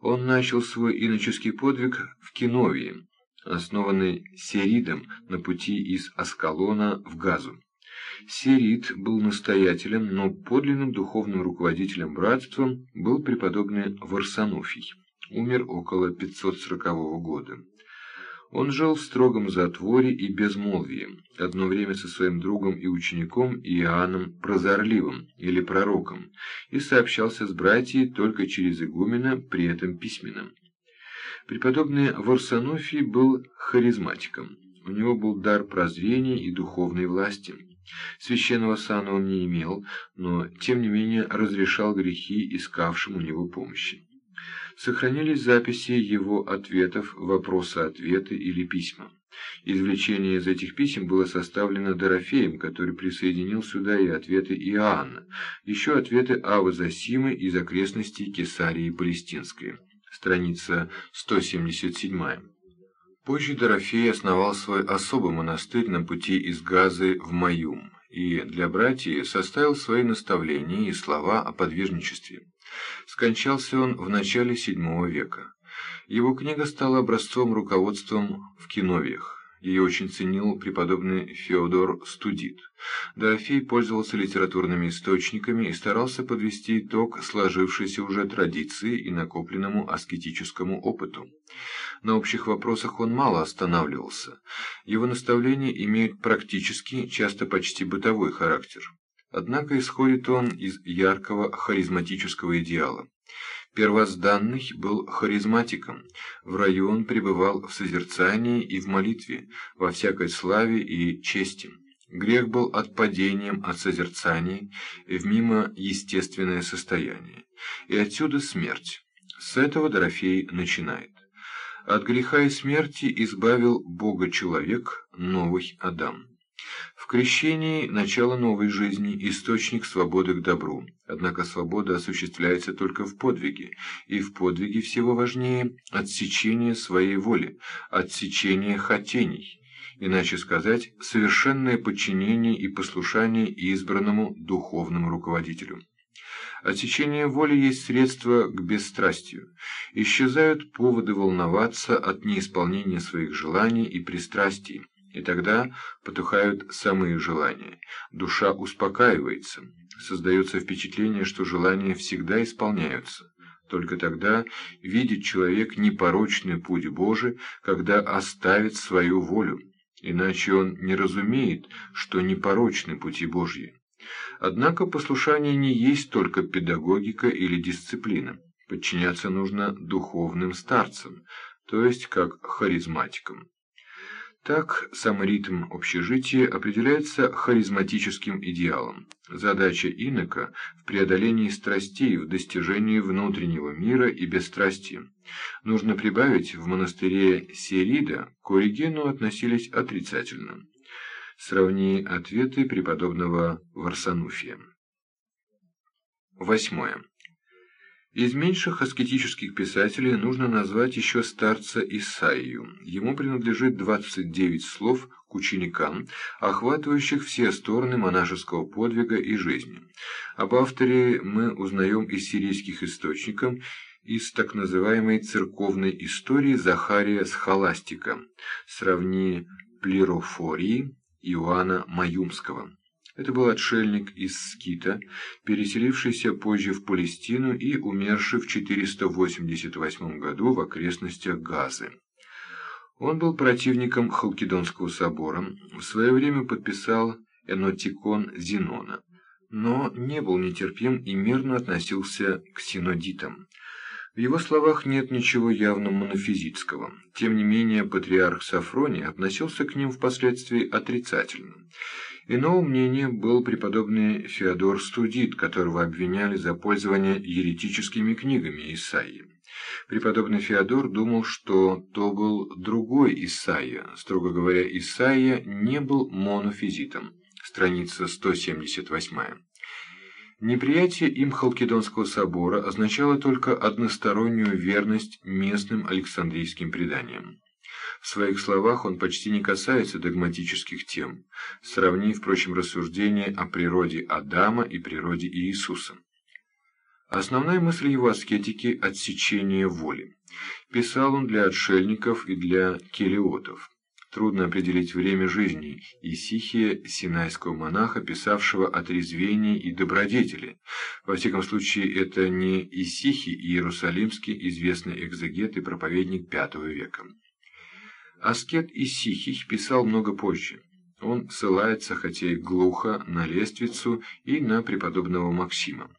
S1: Он начал свой иноческий подвиг в Киновии, основанный Серидом на пути из Аскалона в Газу. Серид был настоятелем, но подлинным духовным руководителем братства был преподобный Варсонофий. Умер около 540 года. Он жил в строгом затворе и безмолвии, одно время со своим другом и учеником Иоанном Прозорливым или Пророком, и сообщался с братьей только через игумена, при этом письменным. Преподобный Варсонофий был харизматиком, у него был дар прозрения и духовной власти. Священного сана он не имел, но, тем не менее, разрешал грехи искавшим у него помощи сохранились записи его ответов, вопросы-ответы или письма. Извлечение из этих писем было составлено Дорофеем, который присоединил сюда и ответы Иоанна, еще ответы Авы Засимы из окрестностей Кесарии Палестинской. Страница 177. Позже Дорофей основал свой особый монастырь на пути из Газы в Маюм и для братьев составил свои наставления и слова о подвижничестве. Скончался он в начале VII века. Его книга стала образцовым руководством в киновиях. Ее очень ценил преподобный Феодор Студит. Дорофей пользовался литературными источниками и старался подвести итог сложившейся уже традиции и накопленному аскетическому опыту. На общих вопросах он мало останавливался. Его наставления имеют практический, часто почти бытовой характер. Однако исходит он из яркого харизматического идеала. Первозданный был харизматиком, в раю он пребывал в созерцании и в молитве, во всякой славе и чести. Грех был отпадением от созерцания в мимо естественное состояние. И отсюда смерть. С этого Дорофей начинает. От греха и смерти избавил Бога человек, новый Адам. В крещении – начало новой жизни, источник свободы к добру. Однако свобода осуществляется только в подвиге, и в подвиге всего важнее отсечение своей воли, отсечение хотений. Иначе сказать, совершенное подчинение и послушание избранному духовному руководителю. Отсечение воли есть средство к бесстрастию. Исчезают поводы волноваться от неисполнения своих желаний и пристрастий. И тогда потухают самые желания, душа успокаивается, создается впечатление, что желания всегда исполняются. Только тогда видит человек непорочный путь Божий, когда оставит свою волю, иначе он не разумеет, что непорочны пути Божьи. Однако послушание не есть только педагогика или дисциплина. Подчиняться нужно духовным старцам, то есть как харизматикам. Так, сам ритм общежития определяется харизматическим идеалом. Задача инока в преодолении страстей, в достижении внутреннего мира и бесстрастия. Нужно прибавить, в монастыре Серида к Оригену относились отрицательно. Сравни ответы преподобного Варсануфия. Восьмое. Из меньших аскетических писателей нужно назвать еще старца Исаию. Ему принадлежит 29 слов к ученикам, охватывающих все стороны монашеского подвига и жизни. Об авторе мы узнаем из сирийских источников, из так называемой церковной истории Захария Схоластика. Сравни Плирофории Иоанна Маюмского. Это был отшельник из Скита, переселившийся позже в Палестину и умерший в 488 году в окрестностях Газы. Он был противником Халкидонского собора, в свое время подписал Энотикон Зенона, но не был нетерпим и мирно относился к синодитам. В его словах нет ничего явно монофизитского. Тем не менее, патриарх Сафроний относился к ним впоследствии отрицательно. Иного мнения был преподобный Феодор Студит, которого обвиняли за пользование еретическими книгами Исаии. Преподобный Феодор думал, что то был другой Исаия. Строго говоря, Исаия не был монофизитом. Страница 178. Неприятие им Халкидонского собора означало только одностороннюю верность местным Александрийским преданиям. В своих словах он почти не касается догматических тем, сравнив, впрочем, рассуждения о природе Адама и природе Иисуса. Основная мысль его аскетики – отсечение воли. Писал он для отшельников и для келиотов. Трудно определить время жизни Исихия, синайского монаха, писавшего о трезвении и добродетели. Во всяком случае, это не Исихий Иерусалимский, известный экзегет и проповедник V века. Аскет Исихий писал много позже. Он ссылается, хотя и глухо, на лествицу и на преподобного Максима.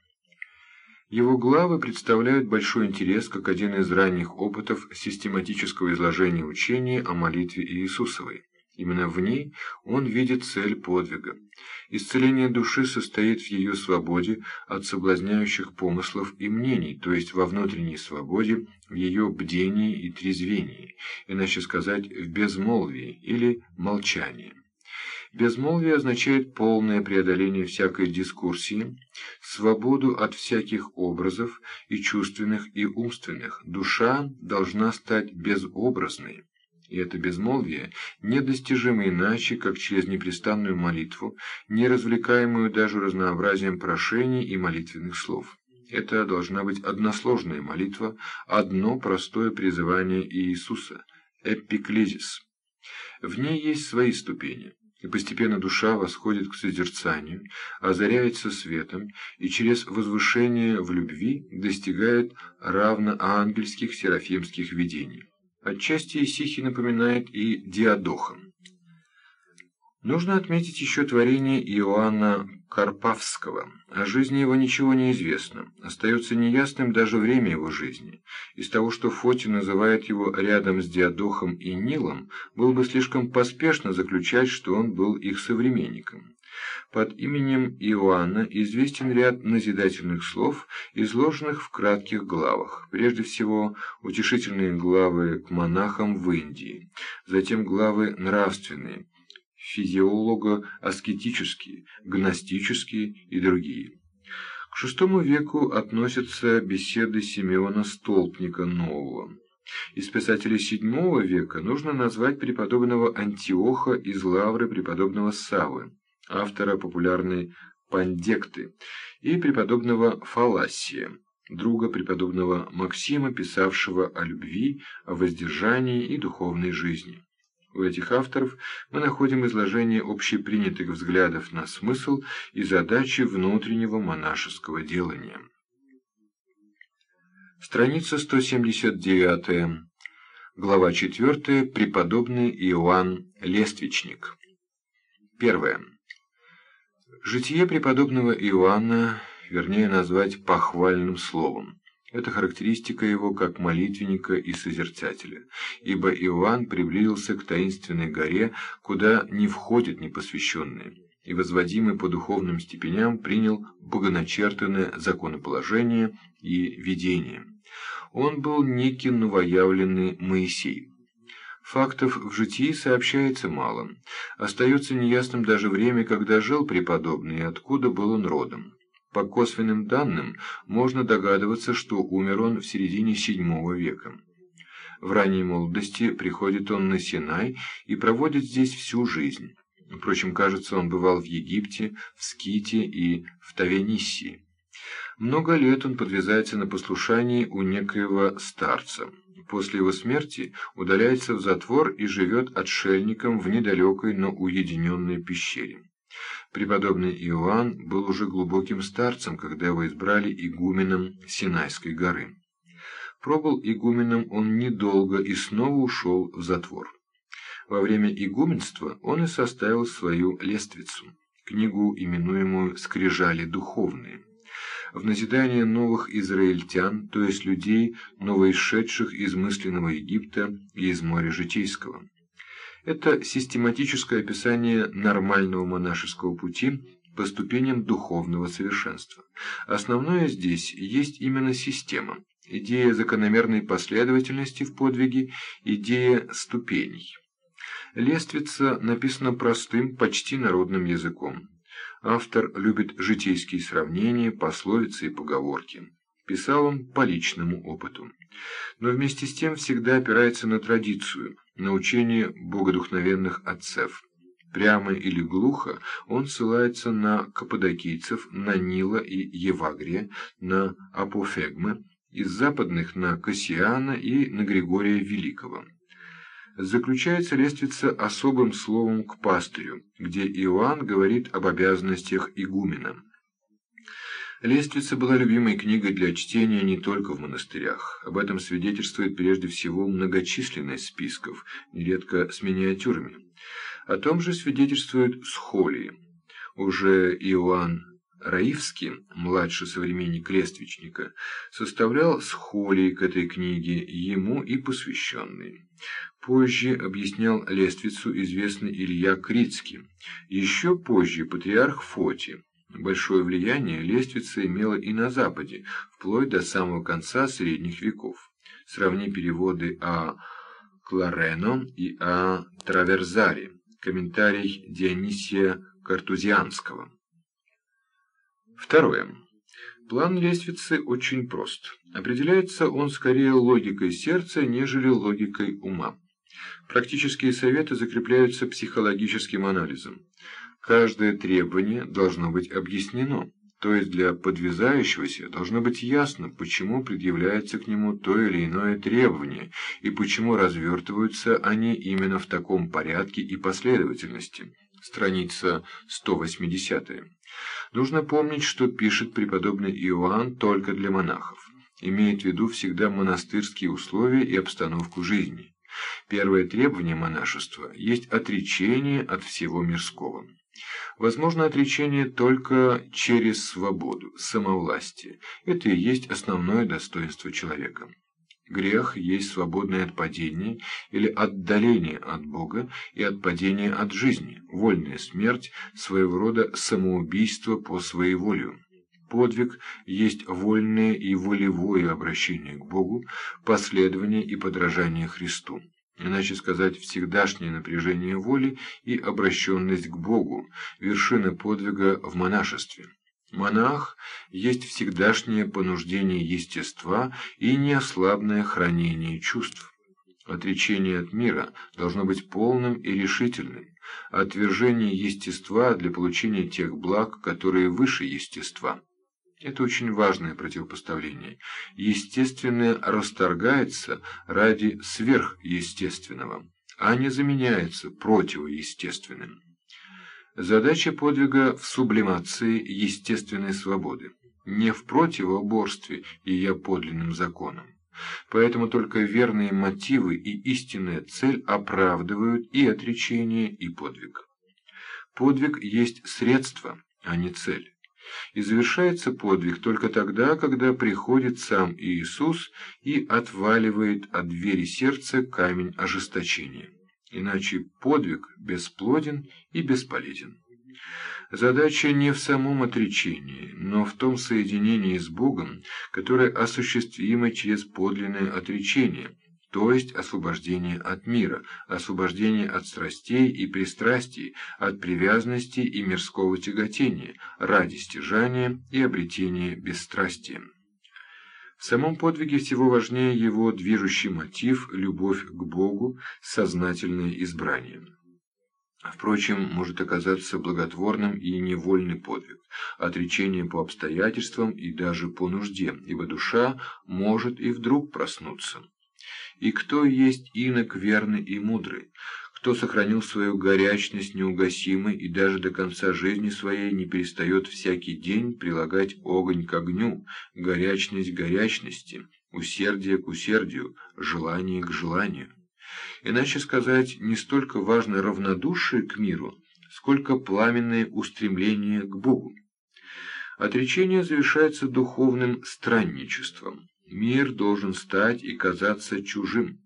S1: Его главы представляют большой интерес как один из ранних опытов систематического изложения учения о молитве Иисусовой. Именно в ней он видит цель подвига. Исцеление души состоит в ее свободе от соблазняющих помыслов и мнений, то есть во внутренней свободе, в ее бдении и трезвении, иначе сказать, в безмолвии или молчании. Безмолвие означает полное преодоление всякой дискурсии, свободу от всяких образов и чувственных, и умственных. Душа должна стать безобразной и это безмолвие недостижимо иначе, как через непрестанную молитву, не развлекаемую даже разнообразием прошений и молитвенных слов. Это должна быть односложная молитва, одно простое призывание Иисуса – эпиклезис. В ней есть свои ступени, и постепенно душа восходит к созерцанию, озаряется светом и через возвышение в любви достигает равноангельских серафимских видений. Отчасти Исихи напоминает и Диадоха. Нужно отметить еще творение Иоанна Карпавского. О жизни его ничего не известно. Остается неясным даже время его жизни. Из того, что Фотин называет его рядом с Диадохом и Нилом, было бы слишком поспешно заключать, что он был их современником. Под именем Иоанна известен ряд назидательных слов, изложенных в кратких главах. Прежде всего, утешительные главы к монахам в Индии, затем главы нравственные, физиолого-аскетические, гностические и другие. К VI веку относятся беседы Симеона Столпника Нового. Из писателей VII века нужно назвать преподобного Антиоха из лавры преподобного Савы автора популярной «Пандекты», и преподобного Фалассия, друга преподобного Максима, писавшего о любви, о воздержании и духовной жизни. У этих авторов мы находим изложение общепринятых взглядов на смысл и задачи внутреннего монашеского делания. Страница 179, глава 4, преподобный Иоанн Лествичник. Первое. Житие преподобного Иоанна, вернее назвать похвальным словом. Это характеристика его как молитвенника и созерцателя, ибо Иоанн приблизился к таинственной горе, куда не входят непосвященные, и, возводимый по духовным степеням, принял богоначертанное законоположение и видение. Он был некий новоявленный Моисей. Фактов в житии сообщается мало. Остается неясным даже время, когда жил преподобный и откуда был он родом. По косвенным данным можно догадываться, что умер он в середине VII века. В ранней молодости приходит он на Синай и проводит здесь всю жизнь. Впрочем, кажется, он бывал в Египте, в Ските и в Тавениссии. Много лет он подвязается на послушании у некоего старца. После его смерти удаляется в затвор и живет отшельником в недалекой, но уединенной пещере. Преподобный Иоанн был уже глубоким старцем, когда его избрали игуменом Синайской горы. Пробыл игуменом он недолго и снова ушел в затвор. Во время игуменства он и составил свою лествицу, книгу, именуемую «Скрижали духовные» в назидание новых израильтян, то есть людей, новоисшедших из мысленного Египта и из моря житейского. Это систематическое описание нормального монашеского пути по ступеням духовного совершенства. Основное здесь есть именно система, идея закономерной последовательности в подвиге, идея ступеней. Лествица написана простым, почти народным языком. Автор любит житейские сравнения, пословицы и поговорки. Писал он по личному опыту. Но вместе с тем всегда опирается на традицию, на учение богодухновенных отцев. Прямо или глухо он ссылается на каппадокийцев, на Нила и Евагрия, на Апофегмы, из западных на Кассиана и на Григория Великого. Заключается лествица особым словом к пастырю, где Иоанн говорит об обязанностях игумена. Лествица была любимой книгой для чтения не только в монастырях. Об этом свидетельствует прежде всего многочисленность списков, нередко с миниатюрами. О том же свидетельствует схолии. Уже Иоанн Раивский, младший современник Лествичника, составлял схолии к этой книге, ему и посвященные. Позже объяснял Лествицу известный Илья Крицкий, еще позже патриарх Фотий. Большое влияние лествица имела и на Западе, вплоть до самого конца средних веков. Сравни переводы о Кларено и о Траверзаре, комментарий Дионисия Картузианского. Второе. План лествицы очень прост. Определяется он скорее логикой сердца, нежели логикой ума. Практические советы закрепляются психологическим анализом. Каждое требование должно быть объяснено, то есть для подвязающегося должно быть ясно, почему предъявляется к нему то или иное требование и почему развертываются они именно в таком порядке и последовательности. Страница 180. Нужно помнить, что пишет преподобный Иоанн только для монахов. Имеет в виду всегда монастырские условия и обстановку жизни. Первое требование монашества есть отречение от всего мирского. Возможно отречение только через свободу, самовластие. Это и есть основное достоинство человека. Грех есть свободное от падения или отдаление от Бога и от падения от жизни, вольная смерть, своего рода самоубийство по своеволию. Подвиг есть вольное и волевое обращение к Богу, последование и подражание Христу. Иначе сказать, всегдашнее напряжение воли и обращенность к Богу, вершина подвига в монашестве. Монах есть всегдашнее понуждение естества и неослабное хранение чувств. Отречение от мира должно быть полным и решительным. Отвержение естества для получения тех благ, которые выше естества. Это очень важное противопоставление. Естественное расторгается ради сверхъестественного, а не заменяется противоестественным. Задача подвига в сублимации естественной свободы, не в противоборстве ее подлинным законам. Поэтому только верные мотивы и истинная цель оправдывают и отречение, и подвиг. Подвиг есть средство, а не цель. И завершается подвиг только тогда, когда приходит сам Иисус и отваливает от двери сердца камень ожесточения. Иначе подвиг бесплоден и бесполезен. Задача не в самом отречении, но в том соединении с Богом, которое осуществимо через подлинное отречение, то есть освобождение от мира, освобождение от страстей и пристрастий, от привязанности и мирского тяготения, ради стяжания и обретения бесстрастия. В самом подвиге всего важнее его движущий мотив – любовь к Богу, сознательное избрание. Впрочем, может оказаться благотворным и невольный подвиг, отречение по обстоятельствам и даже по нужде, ибо душа может и вдруг проснуться. И кто есть инок верный и мудрый, кто сохранил свою горячность неугасимой и даже до конца жизни своей не перестает всякий день прилагать огонь к огню, горячность к горячности, усердие к усердию, желание к желанию. Иначе сказать, не столько важно равнодушие к миру, сколько пламенное устремление к Богу. Отречение завершается духовным странничеством. Мир должен стать и казаться чужим.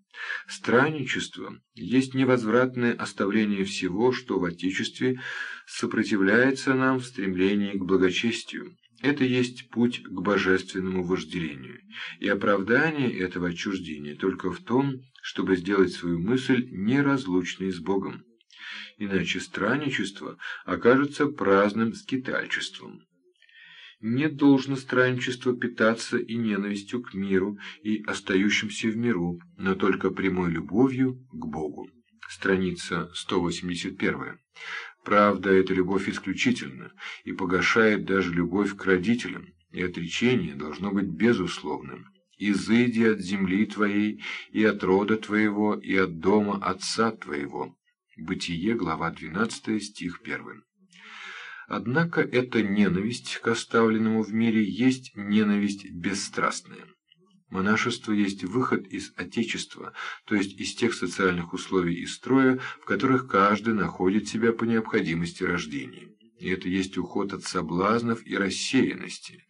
S1: Странничество есть невозвратное оставление всего, что в Отечестве сопротивляется нам в стремлении к благочестию. Это есть путь к божественному вожделению, и оправдание этого отчуждения только в том, чтобы сделать свою мысль неразлучной с Богом. Иначе странничество окажется праздным скитальчеством. Не должно странничество питаться и ненавистью к миру и остающимся в миру, но только прямой любовью к Богу. Страница 181. Правда, эта любовь исключительна и погашает даже любовь к родителям, и отречение должно быть безусловным изыди от земли твоей, и от рода твоего, и от дома отца твоего». Бытие, глава 12, стих 1. Однако эта ненависть к оставленному в мире есть ненависть бесстрастная. Монашество есть выход из Отечества, то есть из тех социальных условий и строя, в которых каждый находит себя по необходимости рождения и это есть уход от соблазнов и рассеянности.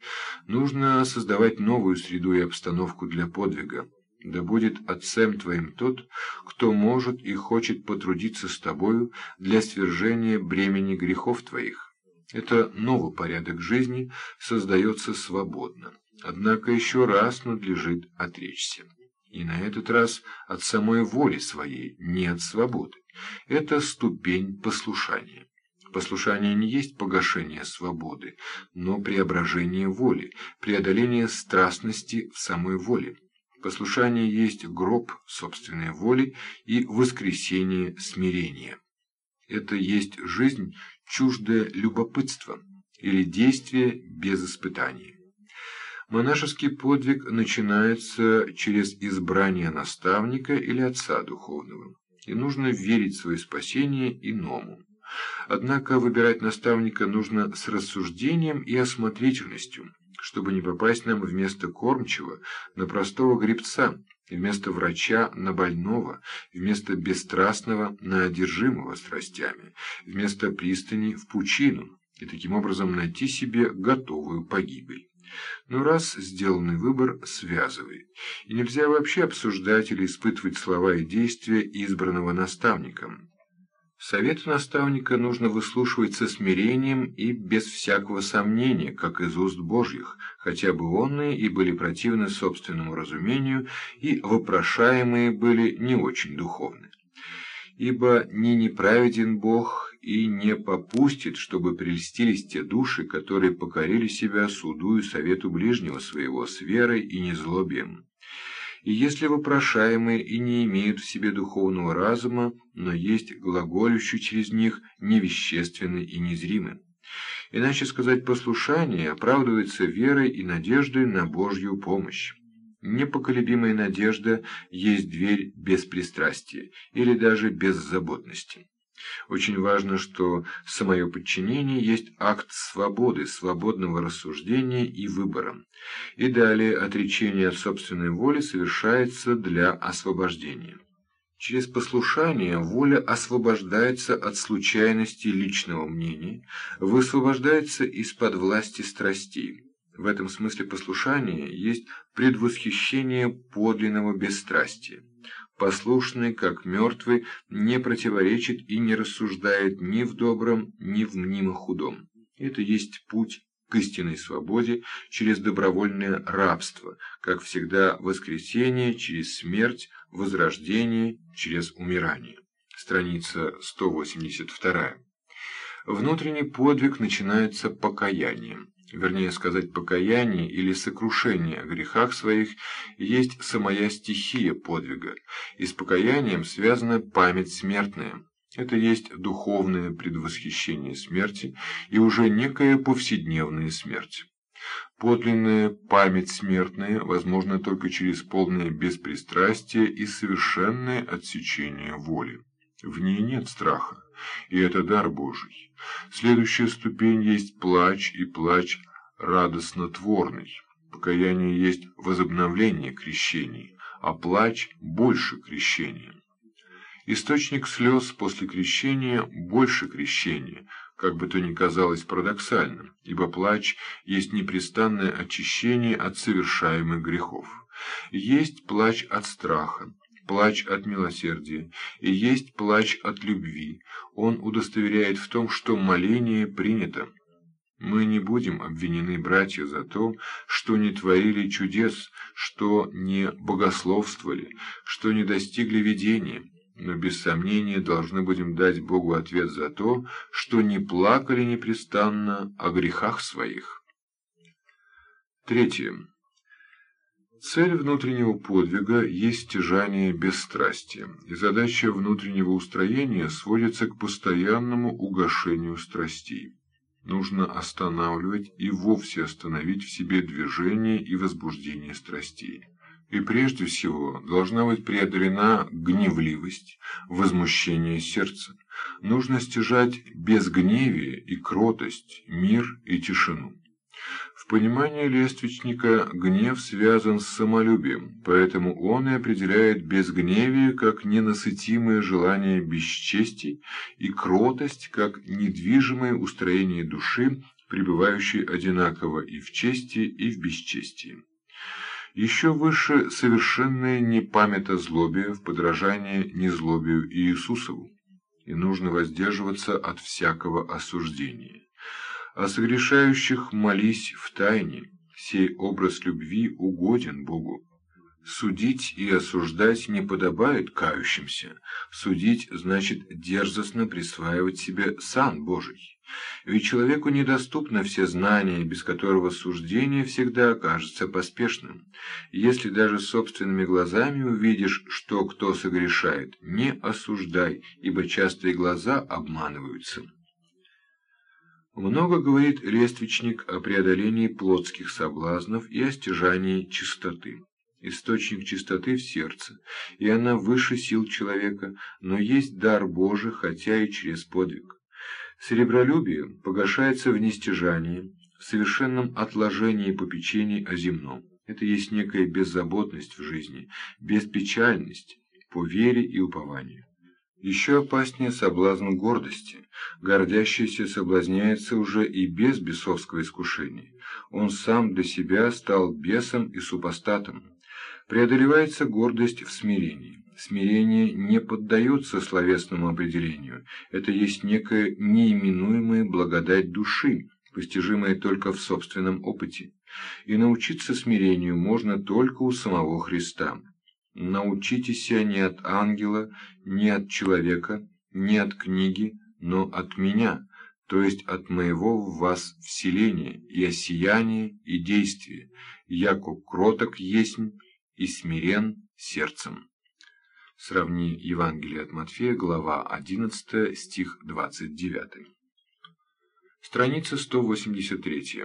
S1: Нужно создавать новую среду и обстановку для подвига. Да будет отцем твоим тот, кто может и хочет потрудиться с тобою для свержения бремени грехов твоих. Это новый порядок жизни создается свободно. Однако еще раз надлежит отречься. И на этот раз от самой воли своей, не от свободы. Это ступень послушания. Послушание не есть погашение свободы, но преображение воли, преодоление страстности в самой воле. Послушание есть гроб собственной воли и воскресение смирения. Это есть жизнь, чуждая любопытства, или действие без испытаний. Монашеский подвиг начинается через избрание наставника или отца духовного, и нужно верить в свое спасение иному. Однако выбирать наставника нужно с рассуждением и осмотрительностью, чтобы не попасть нам вместо кормчего на простого гребца, вместо врача на больного, вместо бесстрастного на одержимого страстями, вместо пристани в пучину, и таким образом найти себе готовую погибель. Но раз сделанный выбор связывает, и нельзя вообще обсуждать или испытывать слова и действия избранного наставником. Совет наставника нужно выслушивать со смирением и без всякого сомнения, как из уст Божьих, хотя бы онные и были противны собственному разумению, и вопрошаемые были не очень духовны. Ибо не неправеден Бог и не попустит, чтобы прельстились те души, которые покорили себя суду и совету ближнего своего с верой и незлобием. И если вопрошаемые и не имеют в себе духовного разума, но есть глаголющий через них невещественный и незримый. Иначе сказать, послушание оправдывается верой и надеждой на Божью помощь. Непоколебимая надежда есть дверь без пристрастия или даже беззаботности. Очень важно, что самое подчинение есть акт свободы, свободного рассуждения и выбора. И далее отречение от собственной воли совершается для освобождения. Через послушание воля освобождается от случайности личного мнения, высвобождается из-под власти страстей. В этом смысле послушание есть предвосхищение подлинного бесстрастия. Послушный, как мертвый, не противоречит и не рассуждает ни в добром, ни в мнимо худом. Это есть путь к истинной свободе через добровольное рабство, как всегда воскресение через смерть, возрождение через умирание. Страница 182. Внутренний подвиг начинается покаянием вернее сказать, покаяние или сокрушение о грехах своих, есть самая стихия подвига, и с покаянием связана память смертная. Это есть духовное предвосхищение смерти и уже некая повседневная смерть. Подлинная память смертная возможна только через полное беспристрастие и совершенное отсечение воли. В ней нет страха, и это дар Божий. Следующая ступень есть плач, и плач радостнотворный. Покаяние есть возобновление крещений, а плач больше крещения. Источник слез после крещения больше крещения, как бы то ни казалось парадоксальным, ибо плач есть непрестанное очищение от совершаемых грехов. Есть плач от страха, плач от милосердия, и есть плач от любви. Он удостоверяет в том, что моление принято. Мы не будем обвинены, братья, за то, что не творили чудес, что не богословствовали, что не достигли видения, но без сомнения должны будем дать Богу ответ за то, что не плакали непрестанно о грехах своих. Третье. Цель внутреннего подвига есть стяжание бесстрастия, и задача внутреннего устроения сводится к постоянному угошению страстей. Нужно останавливать и вовсе остановить в себе движение и возбуждение страстей. И прежде всего должна быть преодолена гневливость, возмущение сердца. Нужно стяжать безгневие и кротость, мир и тишину. В понимании лествичника гнев связан с самолюбием, поэтому он и определяет безгневие как ненасытимое желание бесчестий и кротость как недвижимое устроение души, пребывающей одинаково и в чести, и в бесчестии. Еще выше совершенное непамятозлобие в подражании незлобию Иисусову, и нужно воздерживаться от всякого осуждения. О согрешающих молись в тайне, сей образ любви угоден Богу. Судить и осуждать не подобает кающимся. Судить значит дерзостно присваивать себе сан Божий. Ведь человеку недоступны все знания, без которого суждение всегда окажется поспешным. Если даже собственными глазами увидишь, что кто согрешает, не осуждай, ибо частые глаза обманываются. Много говорит лествичник о преодолении плотских соблазнов и о стяжании чистоты. Источник чистоты в сердце, и она выше сил человека, но есть дар Божий, хотя и через подвиг. Серебролюбие погашается в нестяжании, в совершенном отложении попечений о земном. Это есть некая беззаботность в жизни, беспечальность по вере и упованию. Еще опаснее соблазн гордости. Гордящийся соблазняется уже и без бесовского искушения. Он сам для себя стал бесом и супостатом. Преодолевается гордость в смирении. Смирение не поддается словесному определению. Это есть некая неименуемая благодать души, постижимая только в собственном опыте. И научиться смирению можно только у самого Христа. Научитесь не от ангела, не от человека, не от книги, но от меня, то есть от моего в вас вселения и осияния и действия, яко кроток есмь и смирен сердцем. Сравни Евангелие от Матфея, глава 11, стих 29. Страница 183.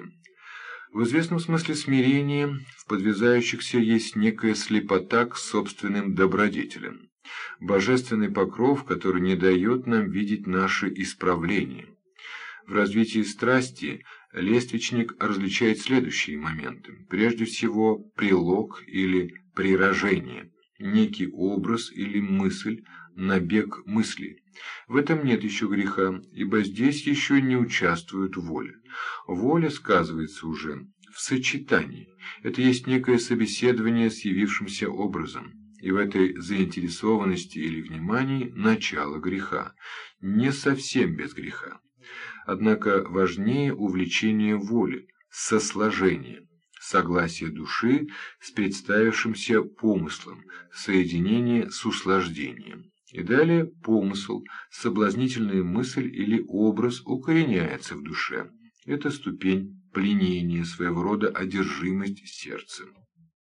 S1: В известном смысле смирение в подвязающихся есть некая слепота к собственным добродетелям, божественный покров, который не дает нам видеть наши исправления. В развитии страсти лествичник различает следующие моменты. Прежде всего, прилог или приражение. некий образ или мысль, набег мысли. В этом нет еще греха, ибо здесь еще не участвует воля. Воля сказывается уже в сочетании. Это есть некое собеседование с явившимся образом. И в этой заинтересованности или внимании начало греха. Не совсем без греха. Однако важнее увлечение воли, сосложение, согласие души с представившимся помыслом, соединение с услаждением. И далее помысл, соблазнительная мысль или образ укореняется в душе. Это ступень пленения, своего рода одержимость сердцем.